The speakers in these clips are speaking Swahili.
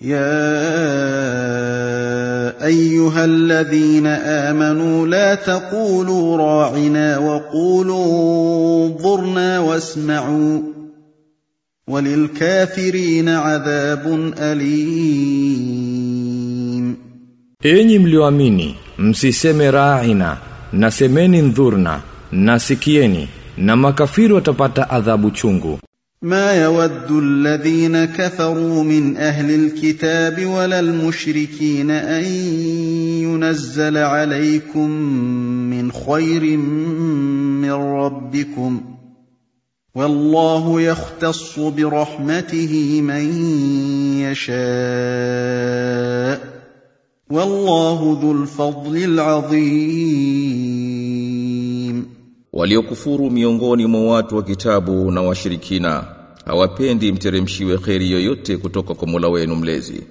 يا ايها الذين امنوا لا تقولوا راعنا وقولوا انظرنا واسمعوا وللكافرين عذاب اليم Enyi mlioamini, msiseme ra'ina, nasemeni ndhurna, nasikieni, na makafiri watapata adhabu chungu. ما يود الذين كفروا من أهل الكتاب ولا المشركين أن ينزل عليكم من خير من ربكم والله يختص برحمته من يشاء والله ذو الفضل العظيم. Waliokufuru miongoni mwa watu wa hawapendi mteremshiwe kheri yoyote kutoka kwa Mola wenu mlezi.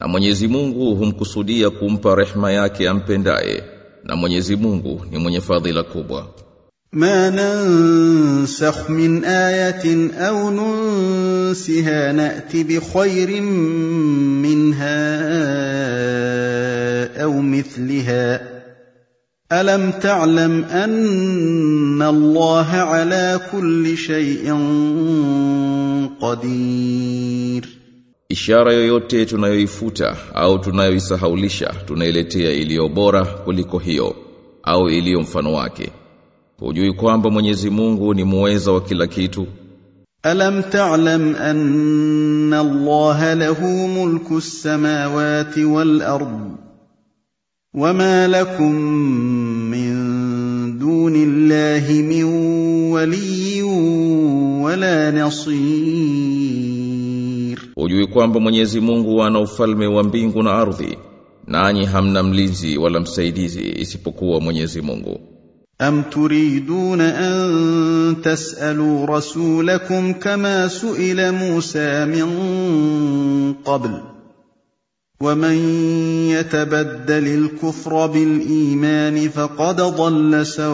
Na Mwenyezi Mungu humkusudia kumpa rehma yake ampendaye na Mwenyezi Mungu ni mwenye fadhila kubwa. ما ننسخ من آية أو ننسها نأت بخير منها أو مثلها ألم تعلم أن الله على كل شيء قدير Ishara yoyote tunayoifuta au tunayoisahaulisha tunailetea iliyo bora kuliko hiyo au iliyo mfano wake. Hujui kwamba Mwenyezi Mungu ni muweza wa kila kitu? ألم تعلم أن الله له ملك السماوات والأرض وما لكم من دون الله من ولي ولا نصير Hujui kwamba Mwenyezi Mungu ana ufalme wa mbingu na ardhi, nanyi hamna mlinzi wala msaidizi isipokuwa Mwenyezi Mungu. أم تريدون أن تسألوا رسولكم كما سئل موسى من قبل ومن يتبدل الكفر بالإيمان فقد ضل سواء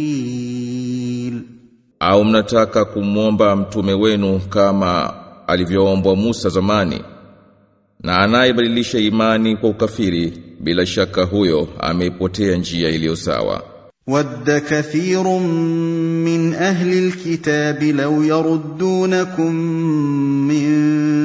السبيل Au mnataka kumwomba mtume wenu kama alivyoombwa Musa zamani? Na anayebadilisha imani kwa ukafiri bila shaka huyo ameipotea njia iliyo sawa. ود كثير من أهل الكتاب لو يردونكم من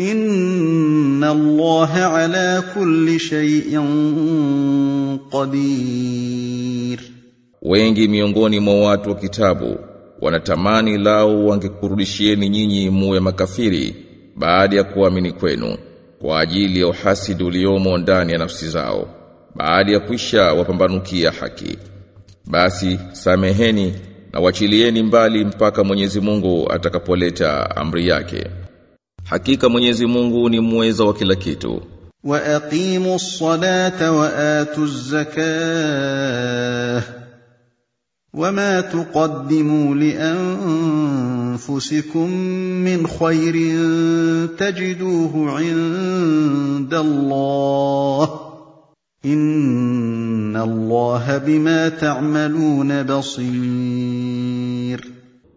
إن الله على كل شيء قدير Wengi miongoni mwa watu wa kitabu wanatamani lao wangekurudishieni nyinyi muwe makafiri baada ya kuamini kwenu kwa ajili ya uhasidi uliomo ndani ya nafsi zao baada ya kwisha wapambanukia haki basi sameheni na wachilieni mbali mpaka Mwenyezi Mungu atakapoleta amri yake hakika Mwenyezi Mungu ni muweza wa kila kitu وأقيموا الصلاة وآتوا الزكاة وما تقدموا لأنفسكم من خير تجدوه عند الله إن الله بما تعملون بصير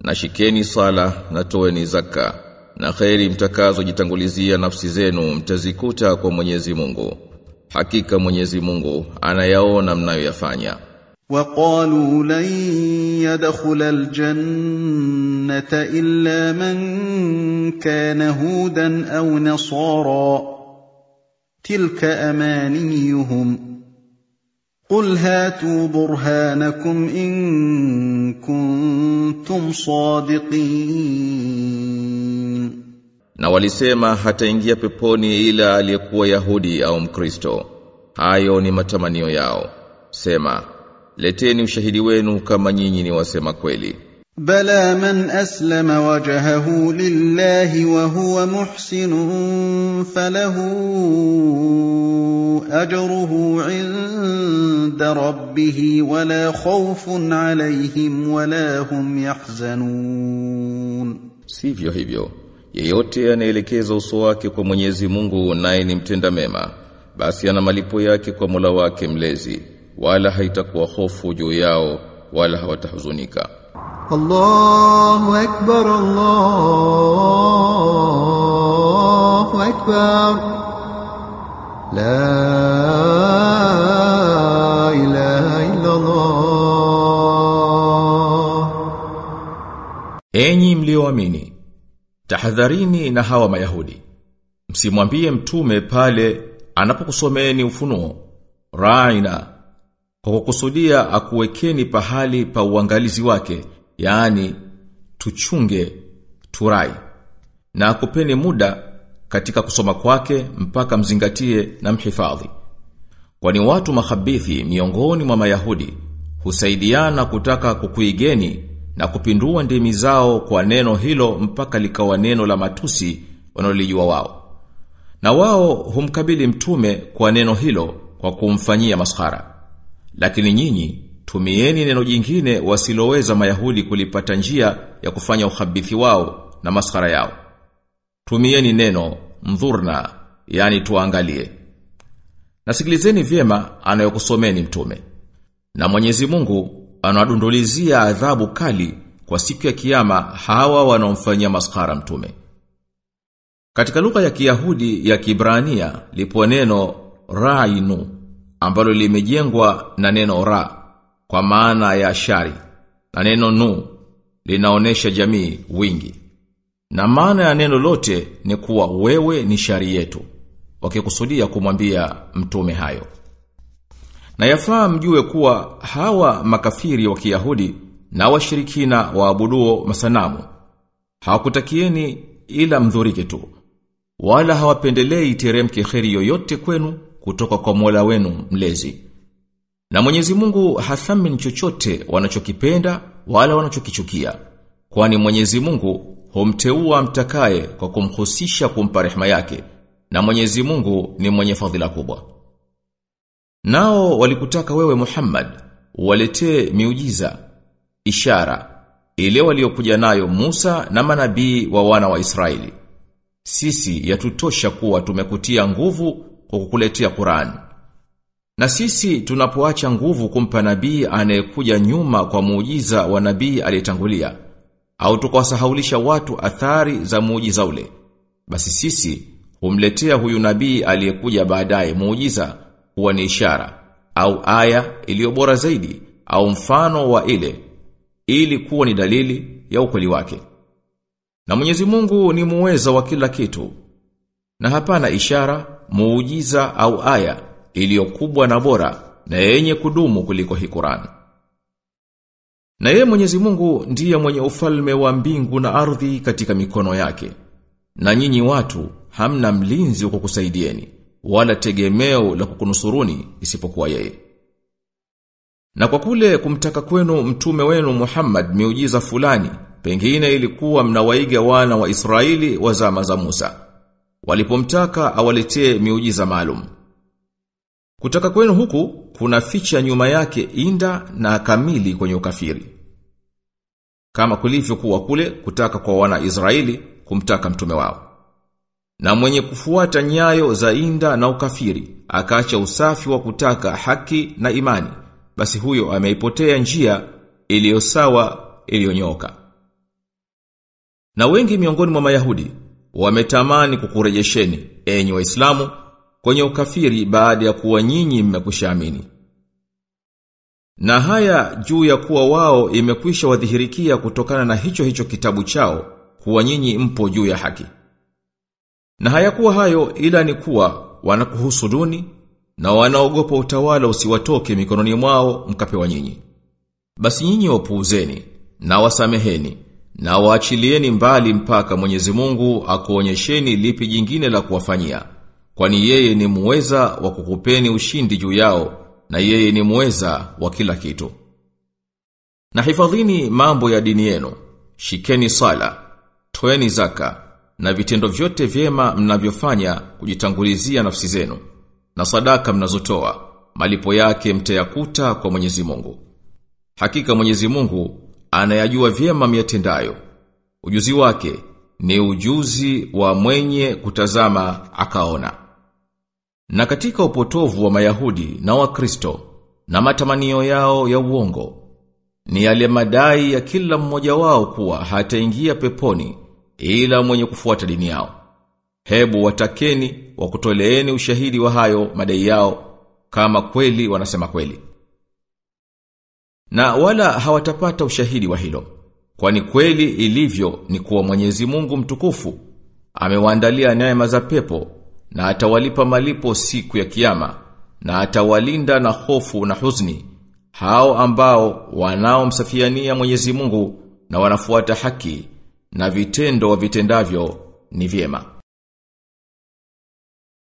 na shikeni sala na toeni zaka na kheri mtakazojitangulizia nafsi zenu mtazikuta kwa Mwenyezi Mungu hakika Mwenyezi Mungu anayaona mnayoyafanya وقالوا لن يدخل الجنة إلا من كان هودا أو نصارى تلك أمانيهم قل هاتوا برهانكم إن كنتم صادقين na walisema hataingia peponi ila aliyekuwa Yahudi au Mkristo hayo ni matamanio yao sema leteni ushahidi wenu kama nyinyi ni wasema kweli بلى من اسلم وجهه لله وهو محسن فله اجره عند ربه ولا خوف عليهم ولا هم يحزنون Sivyo hivyo, yeyote anaelekeza uso wake kwa Mwenyezi Mungu naye ni mtenda mema, basi ana malipo yake kwa Mola wake mlezi, wala haitakuwa hofu juu yao wala hawatahuzunika. الله أكبر الله أكبر لا إله إلا الله Enyi mlioamini, tahadharini na hawa Mayahudi. Msimwambie mtume pale anapokusomeeni ufunuo, raina, kwa kukusudia akuwekeni pahali pa uangalizi wake, yaani tuchunge, turai, na akupeni muda katika kusoma kwake mpaka mzingatie na mhifadhi. Kwani watu mahabithi miongoni mwa Mayahudi husaidiana kutaka kukuigeni na kupindua ndimi zao kwa neno hilo mpaka likawa neno la matusi wanaolijua wao. Na wao humkabili mtume kwa neno hilo kwa kumfanyia maskhara. Lakini nyinyi tumieni neno jingine wasiloweza Mayahudi kulipata njia ya kufanya uhabithi wao na maskara yao. Tumieni neno mdhurna, yani tuangalie. Nasikilizeni vyema anayokusomeni mtume. Na Mwenyezi Mungu anawadundulizia adhabu kali kwa siku ya kiama hawa wanaomfanyia maskara mtume. Katika lugha ya Kiyahudi ya Kibrania lipo neno rainu ambalo limejengwa na neno ra kwa maana ya shari na neno nu linaonesha jamii wingi. Na maana ya neno lote ni kuwa wewe ni shari yetu. Wakikusudia kumwambia mtume hayo. Na yafaa mjue kuwa hawa makafiri wa Kiyahudi na washirikina waabuduo masanamu hawakutakieni ila mdhurike tu wala hawapendelei teremke kheri yoyote kwenu kutoka kwa Mola wenu mlezi. Na Mwenyezi Mungu hathamini chochote wanachokipenda wala wanachokichukia. Kwani Mwenyezi Mungu humteua mtakaye kwa kumhusisha kumpa rehema yake na Mwenyezi Mungu ni mwenye fadhila kubwa. Nao walikutaka wewe Muhammad waletee miujiza, ishara ile waliokuja nayo Musa na manabii wa wana wa Israeli. Sisi yatutosha kuwa tumekutia nguvu kwa kukuletea Qur'an. Na sisi tunapoacha nguvu kumpa nabii anayekuja nyuma kwa muujiza wa nabii aliyetangulia au tukawasahaulisha watu athari za muujiza ule. Basi sisi humletea huyu nabii aliyekuja baadaye muujiza huwa ni ishara au aya iliyo bora zaidi au mfano wa ile ili kuwa ni dalili ya ukweli wake. Na Mwenyezi Mungu ni muweza wa kila kitu. Na hapana ishara, muujiza au aya iliyo kubwa na bora na yenye kudumu kuliko hii Qur'an. Na yeye Mwenyezi Mungu ndiye mwenye ufalme wa mbingu na ardhi katika mikono yake. Na nyinyi watu hamna mlinzi wa kukusaidieni wala tegemeo la kukunusuruni isipokuwa yeye. Na kwa kule kumtaka kwenu mtume wenu Muhammad miujiza fulani, pengine ilikuwa mnawaiga wana wa Israeli wa zama za Musa. Walipomtaka awaletee miujiza maalum. Kutaka kwenu huku kuna ficha nyuma yake inda na kamili kwenye ukafiri. Kama kulivyokuwa kule kutaka kwa wana Israeli kumtaka mtume wao. Na mwenye kufuata nyayo za inda na ukafiri, akaacha usafi wa kutaka haki na imani, basi huyo ameipotea njia iliyo sawa. Na wengi miongoni mwa Mayahudi wametamani kukurejesheni enyi Waislamu kwenye ukafiri baada ya kuwa nyinyi mmekushaamini. Na haya juu ya kuwa wao imekwisha wadhihirikia kutokana na hicho hicho kitabu chao kuwa nyinyi mpo juu ya haki. Na hayakuwa hayo ila ni kuwa wanakuhusuduni na wanaogopa utawala usiwatoke mikononi mwao mkapewa nyinyi. Basi nyinyi wapuuzeni na wasameheni na waachilieni mbali mpaka Mwenyezi Mungu akuonyesheni lipi jingine la kuwafanyia. Kwani yeye ni muweza wa kukupeni ushindi juu yao na yeye ni muweza wa kila kitu. Na hifadhini mambo ya dini yenu, shikeni sala, toeni zaka, na vitendo vyote vyema mnavyofanya kujitangulizia nafsi zenu, na sadaka mnazotoa, malipo yake mtayakuta kwa Mwenyezi Mungu. Hakika Mwenyezi Mungu anayajua vyema myatendayo. Ujuzi wake ni ujuzi wa mwenye kutazama akaona. Na katika upotovu wa Mayahudi na Wakristo na matamanio yao ya uongo ni yale madai ya kila mmoja wao kuwa hataingia peponi ila mwenye kufuata dini yao. Hebu watakeni wakutoleeni ushahidi wa hayo madai yao kama kweli wanasema kweli. Na wala hawatapata ushahidi wa hilo. Kwani kweli ilivyo ni kuwa Mwenyezi Mungu mtukufu amewaandalia neema za pepo na atawalipa malipo siku ya kiyama na atawalinda na hofu na huzni hao ambao wanaomsafiania Mwenyezi Mungu na wanafuata haki na vitendo vitendavyo ni vyema.